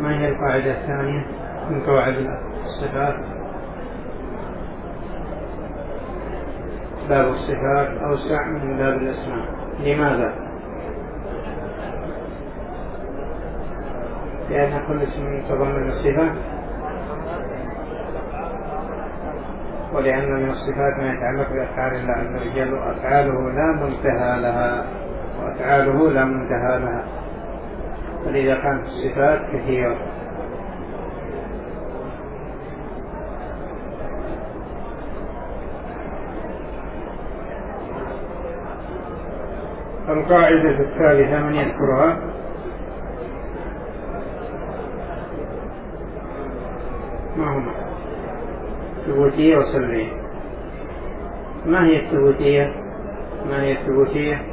ما هي القاعدة الثانية من قواعد الصفات؟ باب الصفات أوسع من باب الأسماء. لماذا؟ لأن كل اسم يتضمن الصفة. ولأن من الصفات ما يتعلق بأفعال الله عز وجل وأفعاله لا منتهى لها وأفعاله لا منتهى لها. فلذا كانت الصفات كثيرة؟ القاعدة الثالثة من يذكرها. ما هما ثبوتية وسلبية. ما هي الثبوتية؟ ما هي الثبوتية؟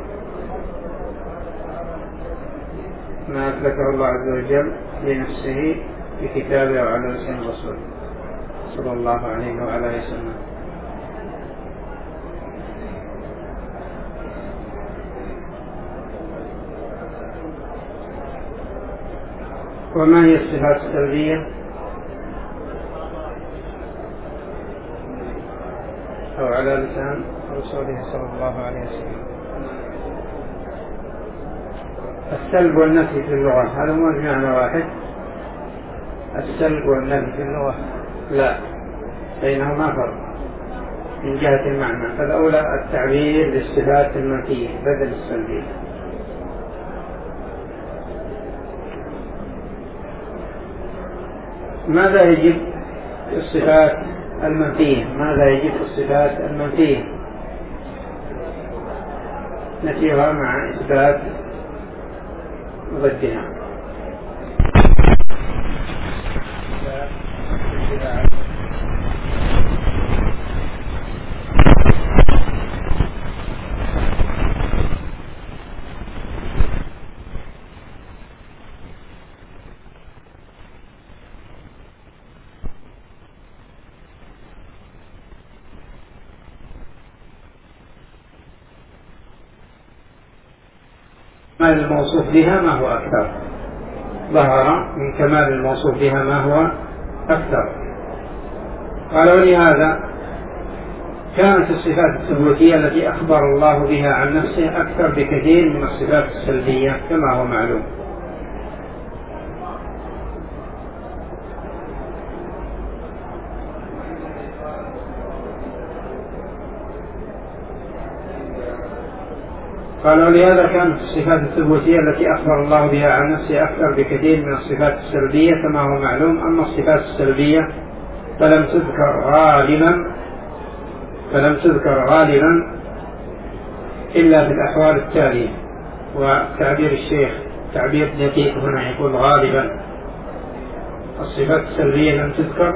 ما أثبته الله عز وجل لنفسه في كتابه وعلى لسان رسوله صلى الله عليه وعلى آله وسلم. وما هي الصفات السلبية أو على لسان رسوله صلى الله عليه وسلم. السلب والنفي في اللغة. هذا مو بمعنى واحد. السلب والنفي في اللغة. لا بينهما فرق من جهة المعنى. فالأولى التعبير بالصفات المنفية بدل السلبية. ماذا يجب في الصفات المنفية؟ ماذا يجب في الصفات المنفية؟ نفيها مع إثبات متوجہ ہیں۔ كمال الموصوف بها ما هو أكثر. ظهر من كمال الموصوف بها ما هو أكثر. قال ولهذا كانت الصفات الثبوتية التي أخبر الله بها عن نفسه أكثر بكثير من الصفات السلبية كما هو معلوم. قال ولهذا كانت الصفات الثبوتية التي أخبر الله بها عن نفسه أكثر بكثير من الصفات السلبية كما هو معلوم. أما الصفات السلبية فلم تذكر غالبا فلم تذكر غالبا إلا في الأحوال التالية. وتعبير الشيخ تعبير دقيق هنا يقول غالبا. الصفات السلبية لم تذكر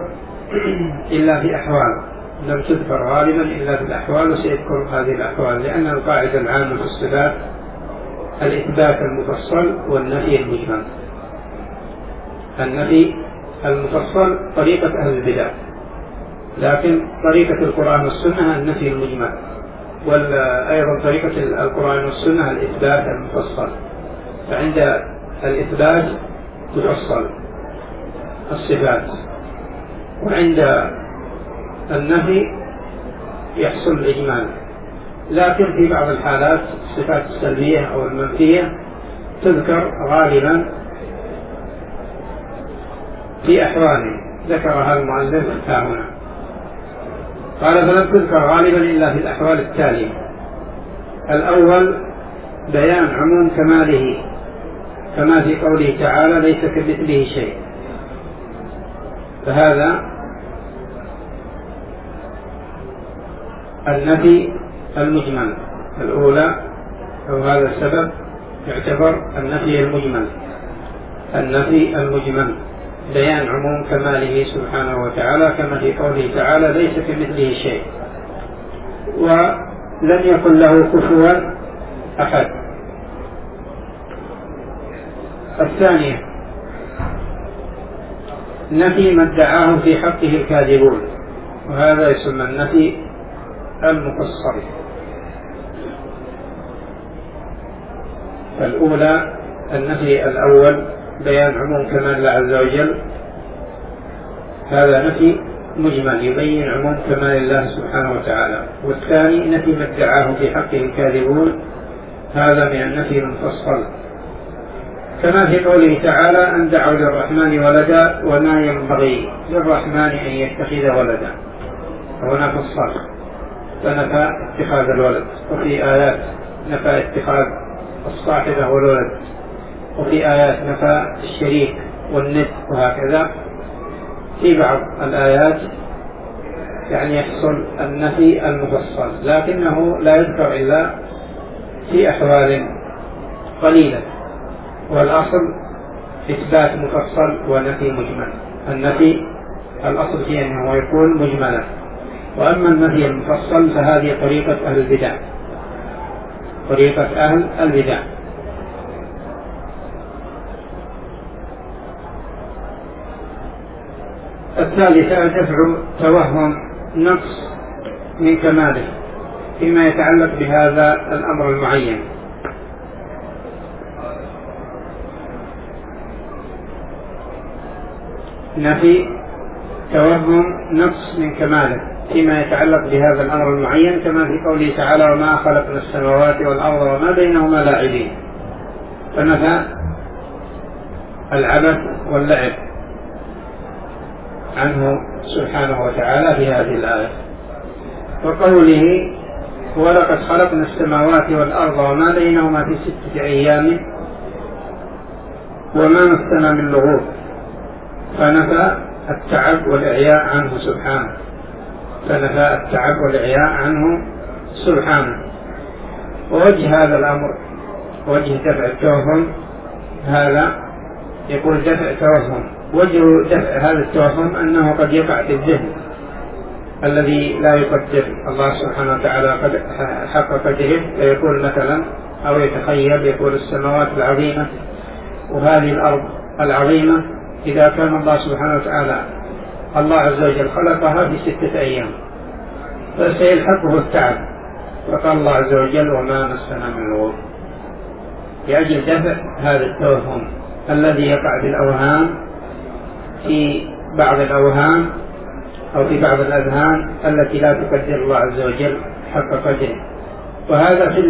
إلا في أحوال. لم تذكر غالبا إلا في الأحوال وسيذكر هذه الأحوال لأن القاعدة العامة في الصفات الإثبات المفصل والنفي المجمل. النفي المفصل طريقة أهل البدع لكن طريقة القرآن والسنة النفي المجمل وأيضا طريقة القرآن والسنة الإثبات المفصل. فعند الإثبات تفصل الصفات وعند النفي يحصل الإجمال. لكن في بعض الحالات الصفات السلبية أو المنفية تذكر غالبا في أحوال ذكرها المؤلف ها هنا. قال فلم تذكر غالبا إلا في الأحوال التالية. الأول بيان عموم كماله كما في قوله تعالى ليس كمثله شيء فهذا النفي المجمل. الأولى أو هذا السبب يعتبر النفي المجمل. النفي المجمل. بيان عموم كماله سبحانه وتعالى كما في قوله تعالى ليس كمثله شيء. ولم يكن له كفوا أحد. الثانية نفي ما ادعاه في حقه الكاذبون. وهذا يسمى النفي المفصل الأولى النفي الأول بيان عموم كمال الله عز وجل. هذا نفي مجمل يبين عموم كمال الله سبحانه وتعالى. والثاني نفي ما ادعاه في حقه الكاذبون. هذا من النفي المفصل. كما في قوله تعالى أن دعوا للرحمن ولدا وما ينبغي للرحمن أن يتخذ ولدا. هنا فصل. فنفى اتخاذ الولد. وفي آيات نفى اتخاذ الصاحبة والولد. وفي آيات نفى الشريك والند وهكذا. في بعض الآيات يعني يحصل النفي المفصل لكنه لا يذكر إلا في أحوال قليلة. والأصل إثبات مفصل ونفي مجمل. النفي الأصل فيه أنه يكون مجملا. وأما النفي المفصل فهذه طريقة أهل البدع. طريقة أهل البدع. الثالثة دفع توهم نقص من كماله فيما يتعلق بهذا الأمر المعين. نفي توهم نقص من كماله. فيما يتعلق بهذا الأمر المعين كما في قوله تعالى وما خلقنا السماوات والأرض وما بينهما لاعبين. فنفى العبث واللعب عنه سبحانه وتعالى في هذه الآية. وقوله ولقد خلقنا السماوات والأرض وما بينهما في ستة أيام وما مسنا من لغوب. فنفى التعب والإعياء عنه سبحانه. فنفى التعب والإعياء عنه سبحانه. ووجه هذا الأمر وجه دفع التوهم هذا يقول دفع توهم وجه دفع هذا التوهم أنه قد يقع في الذهن الذي لا يقدر. الله سبحانه وتعالى قد حق قدره فيقول مثلا أو يتخيل يقول السماوات العظيمة وهذه الأرض العظيمة إذا كان الله سبحانه وتعالى الله عز وجل خلقها في ستة أيام. فسيلحقه التعب. وقال الله عز وجل وما مسنا من لغوب. لأجل دفع هذا التوهم الذي يقع في الأوهام في بعض الأوهام أو في بعض الأذهان التي لا تقدر الله عز وجل حق قدره. وهذا في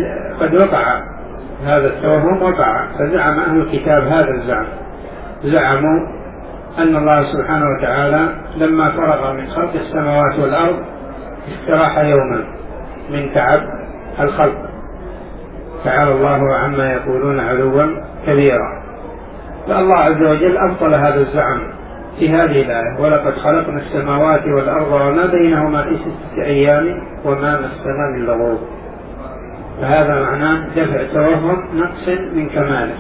قد وقع هذا التوهم وقع. فزعم أهل الكتاب هذا الزعم. زعموا أن الله سبحانه وتعالى لما فرغ من خلق السماوات والأرض استراح يوما من تعب الخلق. تعالى الله عما يقولون علوا كبيرا. فالله عز وجل أبطل هذا الزعم في هذه الآية. ولقد خلقنا السماوات والأرض وما بينهما في ستة أيام وما مسنا من لغوب. فهذا معناه دفع توهم نقص من كماله.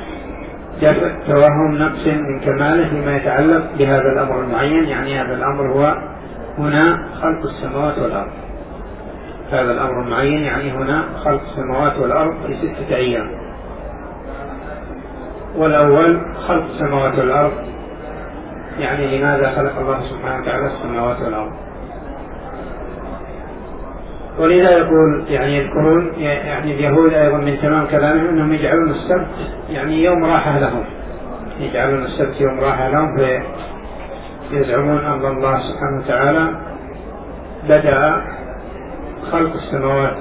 دفع توهم نقص من كماله فيما يتعلق بهذا الأمر المعين يعني هذا الأمر هو هنا خلق السماوات والأرض. هذا الأمر المعين يعني هنا خلق السماوات والأرض في ستة أيام والأول خلق السماوات والأرض يعني لماذا خلق الله سبحانه وتعالى السماوات والأرض؟ ولذا يقول يعني يذكرون يعني اليهود أيضا من تمام كلامهم أنهم يجعلون السبت يعني يوم راحة لهم. يجعلون السبت يوم راحة لهم فيزعمون أن الله سبحانه وتعالى. بدأ خلق السماوات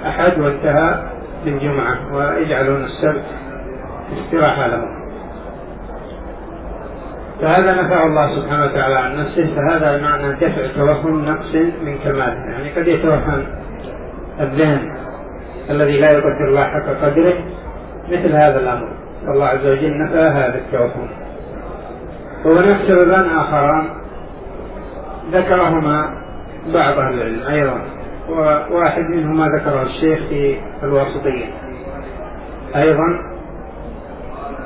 الأحد وانتهى بالجمعة ويجعلون السبت استراحة لهم. فهذا نفع الله سبحانه وتعالى عن نفسه فهذا معنى دفع توهم نقص من كماله يعني قد يتوهم الذهن الذي لا يقدر الله حق قدره مثل هذا الأمر. الله عز وجل نفى هذا التوهم. وهناك سببان آخران. ذكرهما بعض أهل العلم أيضا وواحد منهما ذكره الشيخ في الواسطية. أيضا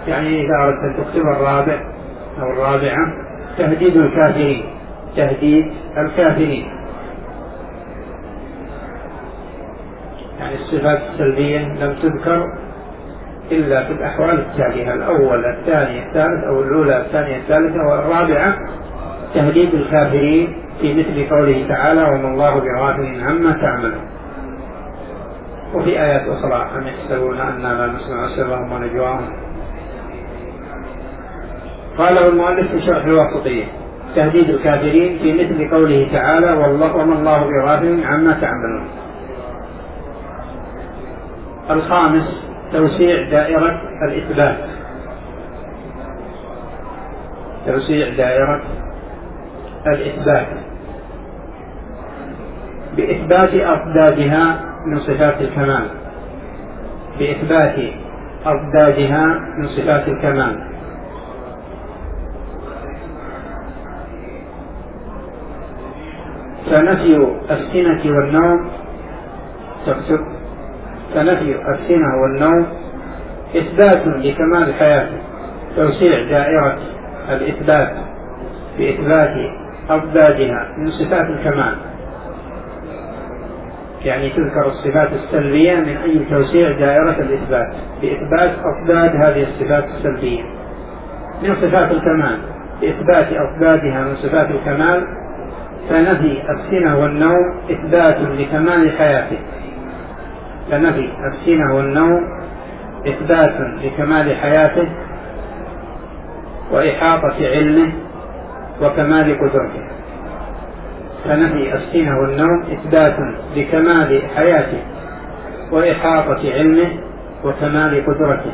يعني إذا أردت أن تكتب الرابع الرابعة تهديد الكافرين. تهديد الكافرين. يعني الصفات السلبية لم تذكر إلا في الأحوال التالية الأول الثاني الثالث أو الأولى الثانية الثالثة والرابعة تهديد الكافرين في مثل قوله تعالى وما الله بغافل عما تعملون وفي آيات أخرى أم يحسبون أنا لا نسمع سرهم ونجواهم؟ قاله المؤلف في شرح الواسطية تهديد الكافرين في مثل قوله تعالى والله وما الله بغافل عما تعملون. الخامس توسيع دائرة الإثبات. توسيع دائرة الإثبات. بإثبات أضدادها من صفات الكمال. بإثبات أضدادها من صفات الكمال. فنفي السنة والنوم تكتب فنفي السنة والنوم إثبات لكمال حياته. توسيع دائرة الإثبات بإثبات أضدادها من صفات الكمال. يعني تذكر الصفات السلبية من أي توسيع دائرة الإثبات بإثبات أضداد هذه الصفات السلبية. من صفات الكمال؟ بإثبات أضدادها من صفات الكمال فنفي السنة والنوم إثبات لكمال حياته. فنفي السنة والنوم إثبات لكمال حياته وإحاطة علمه وكمال قدرته. فنفي السنة والنوم إثبات لكمال حياته وإحاطة علمه وكمال قدرته.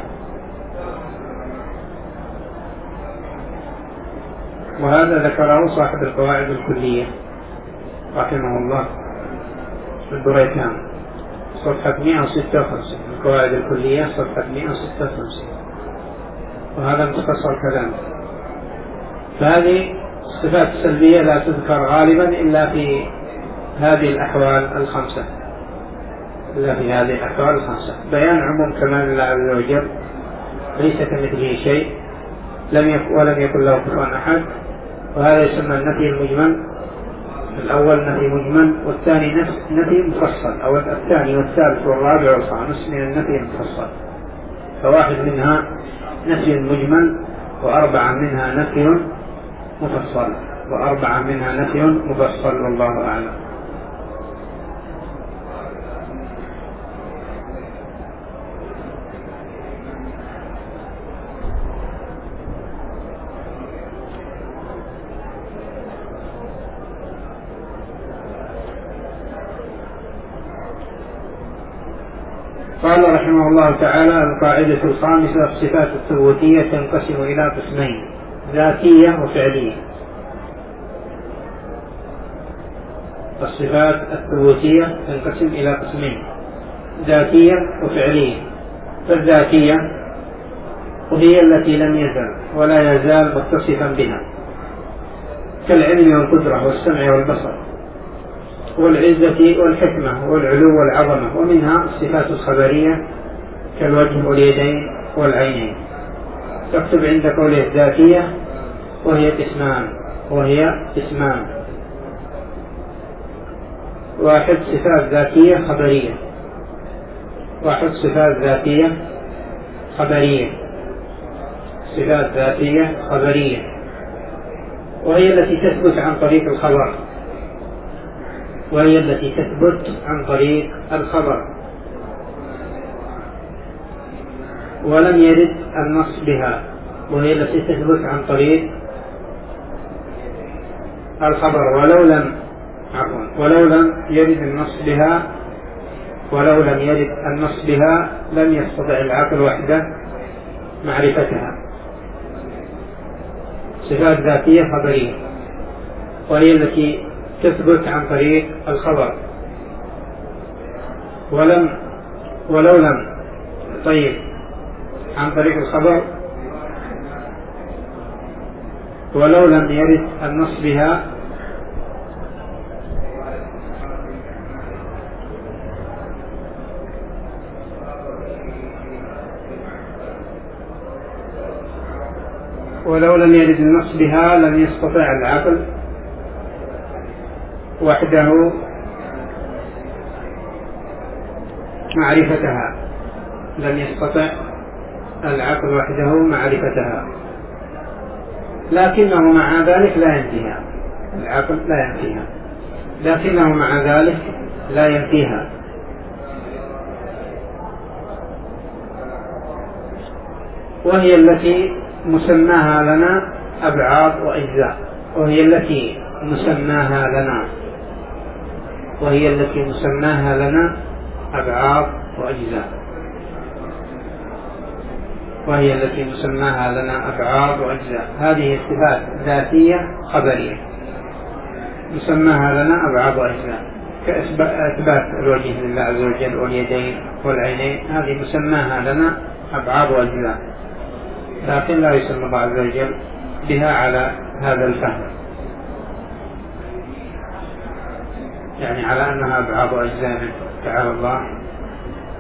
وهذا ذكره صاحب القواعد الكلية. رحمه الله. البريتان صفحة 156 القواعد الكلية صفحة 156 وهذا مختصر كلام. فهذه الصفات السلبية لا تذكر غالبا إلا في هذه الأحوال الخمسة. إلا في هذه الأحوال الخمسة. بيان عموم كمال الله عز وجل. ليس كمثله شيء. لم يكن ولم يكن له كفوا أحد. وهذا يسمى النفي المجمل. الأول نفي مجمل والثاني نفي مفصل. أو الثاني والثالث والرابع والخامس من النفي المفصل فواحد منها نفي مجمل وأربعة منها نفي مفصل وأربعة منها نفي مفصل والله أعلم قال رحمه الله تعالى القاعدة الخامسة الصفات الثبوتية تنقسم إلى قسمين ذاتية وفعلية. الصفات الثبوتية تنقسم إلى قسمين ذاتية وفعلية. فالذاتية وهي التي لم يزل ولا يزال متصفا بها كالعلم والقدرة والسمع والبصر والعزة والحكمة والعلو والعظمة ومنها الصفات الخبرية كالوجه واليدين والعينين. تكتب عند قوله الذاتية وهي قسمان وهي قسمان واحد صفات ذاتية خبرية. واحد صفات ذاتية خبرية. صفات ذاتية خبرية. وهي التي تثبت عن طريق الخبر. وهي التي تثبت عن طريق الخبر. ولم يرد النص بها. وهي التي تثبت عن طريق الخبر. ولو لم عفوا. ولو لم يرد النص بها ولو لم يرد النص بها لم يستطع العقل وحده معرفتها. صفات ذاتية خبرية. وهي التي تثبت عن طريق الخبر. ولم ولو لم طيب. عن طريق الخبر. ولو لم يرد النص بها. ولو لم يرد النص بها لم يستطع العقل وحده معرفتها. لم يستطع العقل وحده معرفتها. لكنه مع ذلك لا ينفيها. العقل لا ينفيها. لكنه مع ذلك لا ينفيها. وهي التي مسماها لنا أبعاد وأجزاء. وهي التي مسماها لنا. وهي التي مسماها لنا أبعاد وأجزاء. وهي التي مسماها لنا أبعاد وأجزاء. هذه صفات ذاتية خبرية. مسماها لنا أبعاد وأجزاء. كإثبات الوجه لله عز وجل واليدين والعينين هذه مسماها لنا أبعاد وأجزاء. لكن لا يسمى الله عز وجل بها على هذا الفهم. يعني على أنها أبعاد وأجزاء تعالى الله.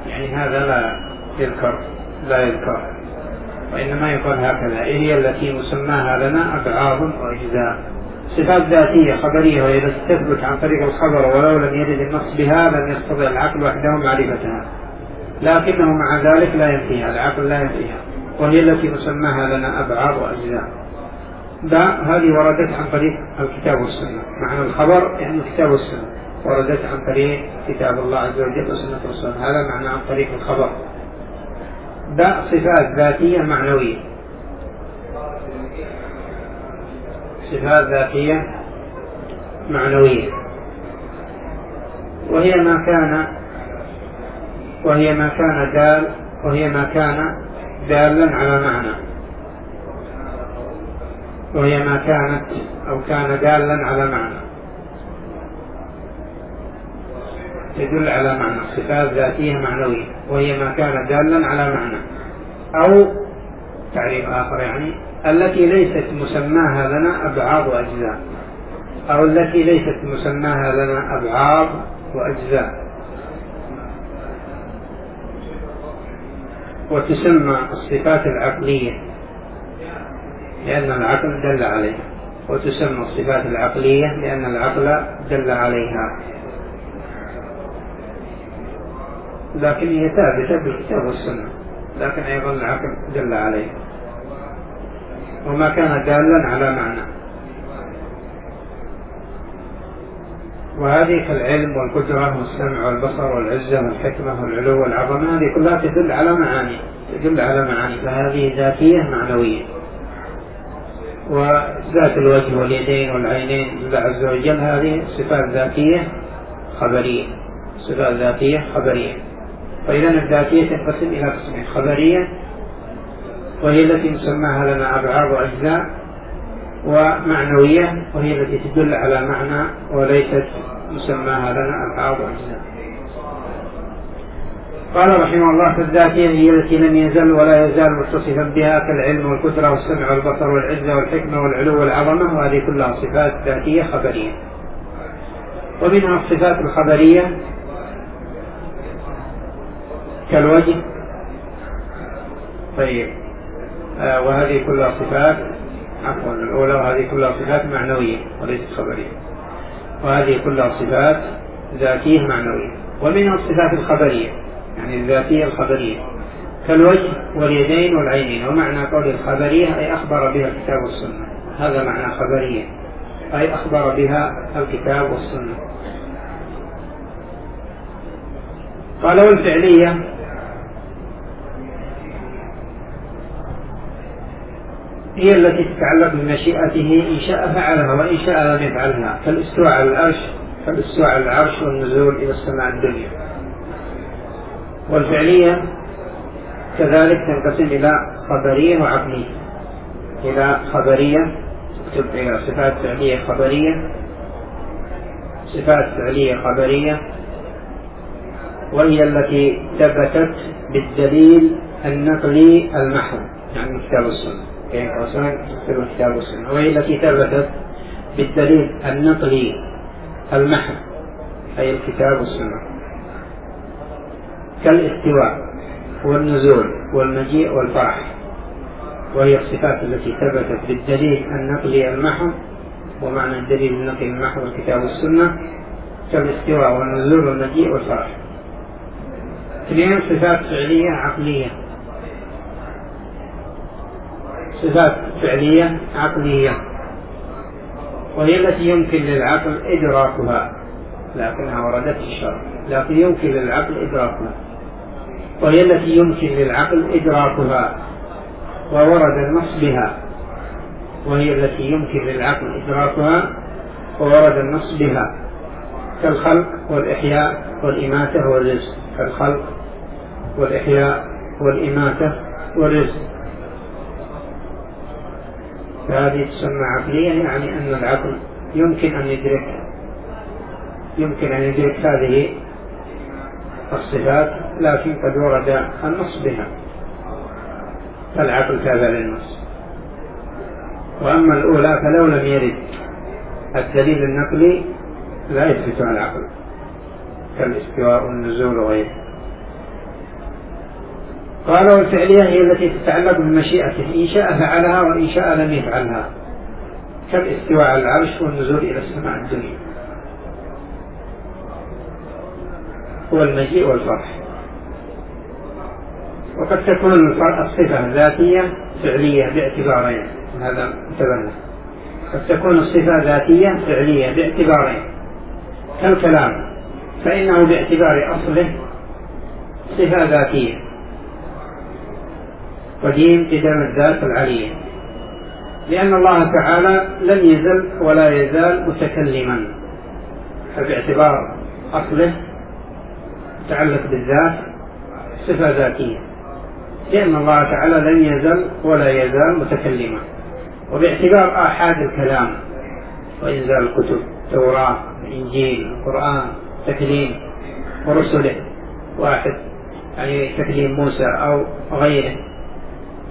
يعني هذا لا يذكر لا يذكر. وإنما يقول هكذا. هي التي مسماها لنا؟ أبعاد وأجزاء. صفات ذاتية خبرية. وهي التي تثبت عن طريق الخبر ولو لم يرد النص بها لم يستطع العقل وحده معرفتها. لكنه مع ذلك لا ينفيها. العقل لا ينفيها. وهي التي مسماها لنا أبعاد وأجزاء. باء هذه وردت عن طريق الكتاب والسنة. معنى الخبر يعني الكتاب والسنة. وردت عن طريق كتاب الله عز وجل وسنة الرسول هذا معنى عن طريق الخبر. باء صفات ذاتية معنوية. صفات ذاتية معنوية. وهي ما كان وهي ما كان دال وهي ما كان دالا على معنى. وهي ما كانت أو كان دالا على معنى. تدل على معنى صفات ذاتية معنوية وهي ما كان دالا على معنى. أو تعريف آخر يعني التي ليست مسماها لنا أبعاد وأجزاء. أو التي ليست مسماها لنا أبعاد وأجزاء. وتسمى الصفات العقلية لأن العقل دل عليها. وتسمى الصفات العقلية لأن العقل دل عليها. لكن هي ثابتة بالكتاب والسنة. لكن أيضا العقل دل عليه. وما كان دالا على معنى. وهذه كالعلم والقدرة والسمع والبصر والعزة والحكمة والعلو والعظمة هذه كلها تدل على معاني. تدل على معاني. فهذه ذاتية معنوية. وذات الوجه واليدين والعينين لله عز وجل هذه صفات ذاتية خبرية. صفات ذاتية خبرية. فإذا الذاتية تنقسم إلى قسمين خبرية وهي التي نسماها لنا أبعاد وأجزاء ومعنوية وهي التي تدل على معنى وليست مسماها لنا أبعاد وأجزاء. قال رحمه الله فالذاتية هي التي لم يزل ولا يزال متصفا بها كالعلم والقدرة والسمع والبصر والعزة والحكمة والعلو والعظمة وهذه كلها صفات ذاتية خبرية. ومنها الصفات الخبرية كالوجه. طيب. آه وهذه كلها صفات. عفوا الأولى وهذه كلها صفات معنوية وليست خبرية. وهذه كلها صفات ذاتية معنوية. ومنها الصفات الخبرية يعني الذاتية الخبرية. كالوجه واليدين والعينين. ومعنى قول الخبرية أي أخبر بها الكتاب والسنة. هذا معنى خبرية. أي أخبر بها الكتاب والسنة. قال والفعلية هي التي تتعلق بمشيئته إن شاء فعلها وإن شاء لم يفعلها. كالاستواء على العرش كالاستواء على العرش والنزول إلى السماء الدنيا. والفعلية كذلك تنقسم إلى خبرية وعقلية. إلى خبرية تكتب صفات فعلية خبرية صفات فعلية خبرية. وهي التي ثبتت بالدليل النقلي المحض يعني الكتاب والسنة كيف أصلا في الكتاب والسنة. وهي التي ثبتت بالدليل النقلي المحض أي الكتاب والسنة. كالاستواء والنزول والمجيء والفرح وهي الصفات التي ثبتت بالدليل النقلي المحض ومعنى الدليل النقلي المحض الكتاب والسنة كالاستواء والنزول والمجيء والفرح. اثنين صفات فعلية عقلية. صفات فعلية عقلية وهي التي يمكن للعقل إدراكها لكنها وردت في الشرع لكن يمكن للعقل إدراكها. وهي التي يمكن للعقل إدراكها وورد النص بها. وهي التي يمكن للعقل إدراكها وورد النص بها. كالخلق والإحياء والإماتة والرزق. كالخلق والإحياء والإماتة والرزق. فهذه تسمى عقلية يعني أن العقل يمكن أن يدرك يمكن أن يدرك هذه الصفات لكن قد ورد النص بها. فالعقل تابع للنص. وأما الأولى فلو لم يرد الدليل النقلي لا يثبت على العقل. كالاستواء والنزول وغيره. قال والفعلية هي التي تتعلق بمشيئته إن شاء فعلها وإن شاء لم يفعلها. كالاستواء على العرش والنزول إلى السماء الدنيا. هو المجيء والفرح. وقد تكون الصفة ذاتية فعلية باعتبارين. هذا انتبهنا. قد تكون الصفة ذاتية فعلية باعتبارين. كالكلام. فإنه باعتبار أصله صفة ذاتية. قديم قدم الذات العلية. لأن الله تعالى لم يزل ولا يزال متكلما. فباعتبار أصله متعلق بالذات صفة ذاتية. لأن الله تعالى لم يزل ولا يزال متكلما. وباعتبار آحاد الكلام وإنزال الكتب التوراة الإنجيل القرآن تكليم ورسله واحد يعني تكليم موسى أو غيره.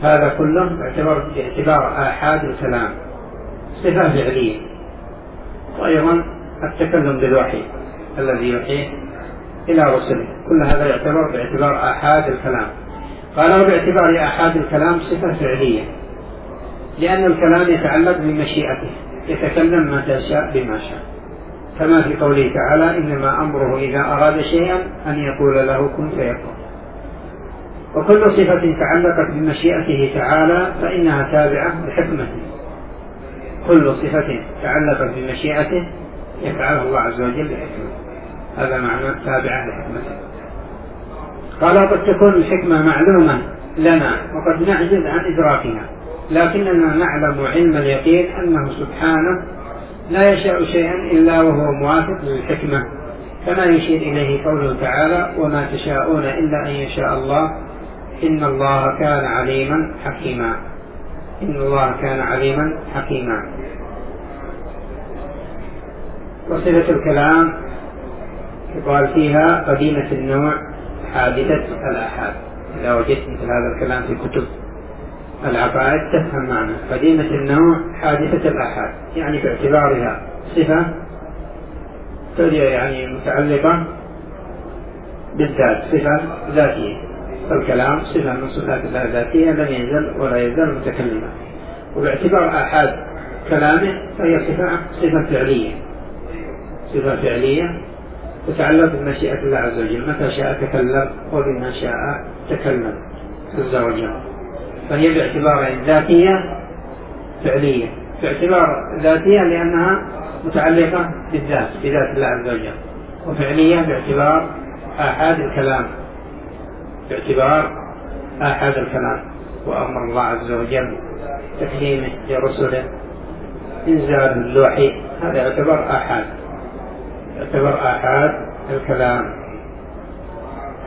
هذا كله باعتبار باعتبار آحاد الكلام صفة فعلية. وأيضا التكلم بالوحي الذي يوحيه إلى رسله. كل هذا يعتبر باعتبار آحاد الكلام. قال باعتبار آحاد الكلام صفة فعلية. لأن الكلام يتعلق بمشيئته. يتكلم متى شاء بما شاء. كما في قوله تعالى إنما أمره إذا أراد شيئا أن يقول له كن فيكون. وكل صفة تعلقت بمشيئته تعالى فإنها تابعة لحكمته. كل صفة تعلقت بمشيئته يفعلها الله عز وجل لحكمته. هذا معنى تابعة لحكمته. قال قد تكون الحكمة معلومة لنا وقد نعجز عن إدراكها لكننا نعلم علم اليقين أنه سبحانه لا يشاء شيئا إلا وهو موافق للحكمة كما يشير إليه قوله تعالى وما تشاءون إلا أن يشاء الله إن الله كان عليما حكيما. إن الله كان عليما حكيما. وصفة الكلام يقال فيها قديمة النوع حادثة الآحاد. إذا وجدت مثل هذا الكلام في كتب العقائد تفهم معنى. قديمة النوع حادثة الآحاد. يعني باعتبارها صفة يعني متعلقة بالذات صفة ذاتية. فالكلام صفة من صفات الله الذاتية لم يزل ولا يزال متكلما. وباعتبار آحاد كلامه فهي صفة صفة فعلية. صفة فعلية تتعلق بمشيئة الله عز وجل. متى شاء تكلم وبما شاء تكلم عز وجل. فهي باعتبار ذاتية فعلية. باعتبار ذاتية لأنها متعلقة بالذات بذات الله عز وجل. وفعلية باعتبار آحاد الكلام. باعتبار آحاد الكلام وأمر الله عز وجل تكليمه لرسله. إنزال اللوحي هذا يعتبر آحاد يعتبر آحاد الكلام.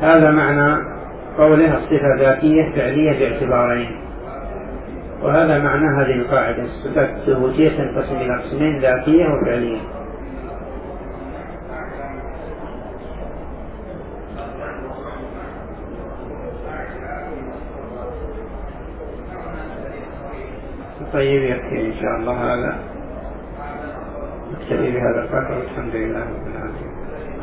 هذا معنى قوله الصفة ذاتية فعلية باعتبارين. وهذا معنى هذه القاعدة الصفات الثبوتية تنقسم إلى قسمين ذاتية وفعلية. طيب يكفي إن شاء الله هذا. نكتفي بهذا القدر والحمد لله رب العالمين.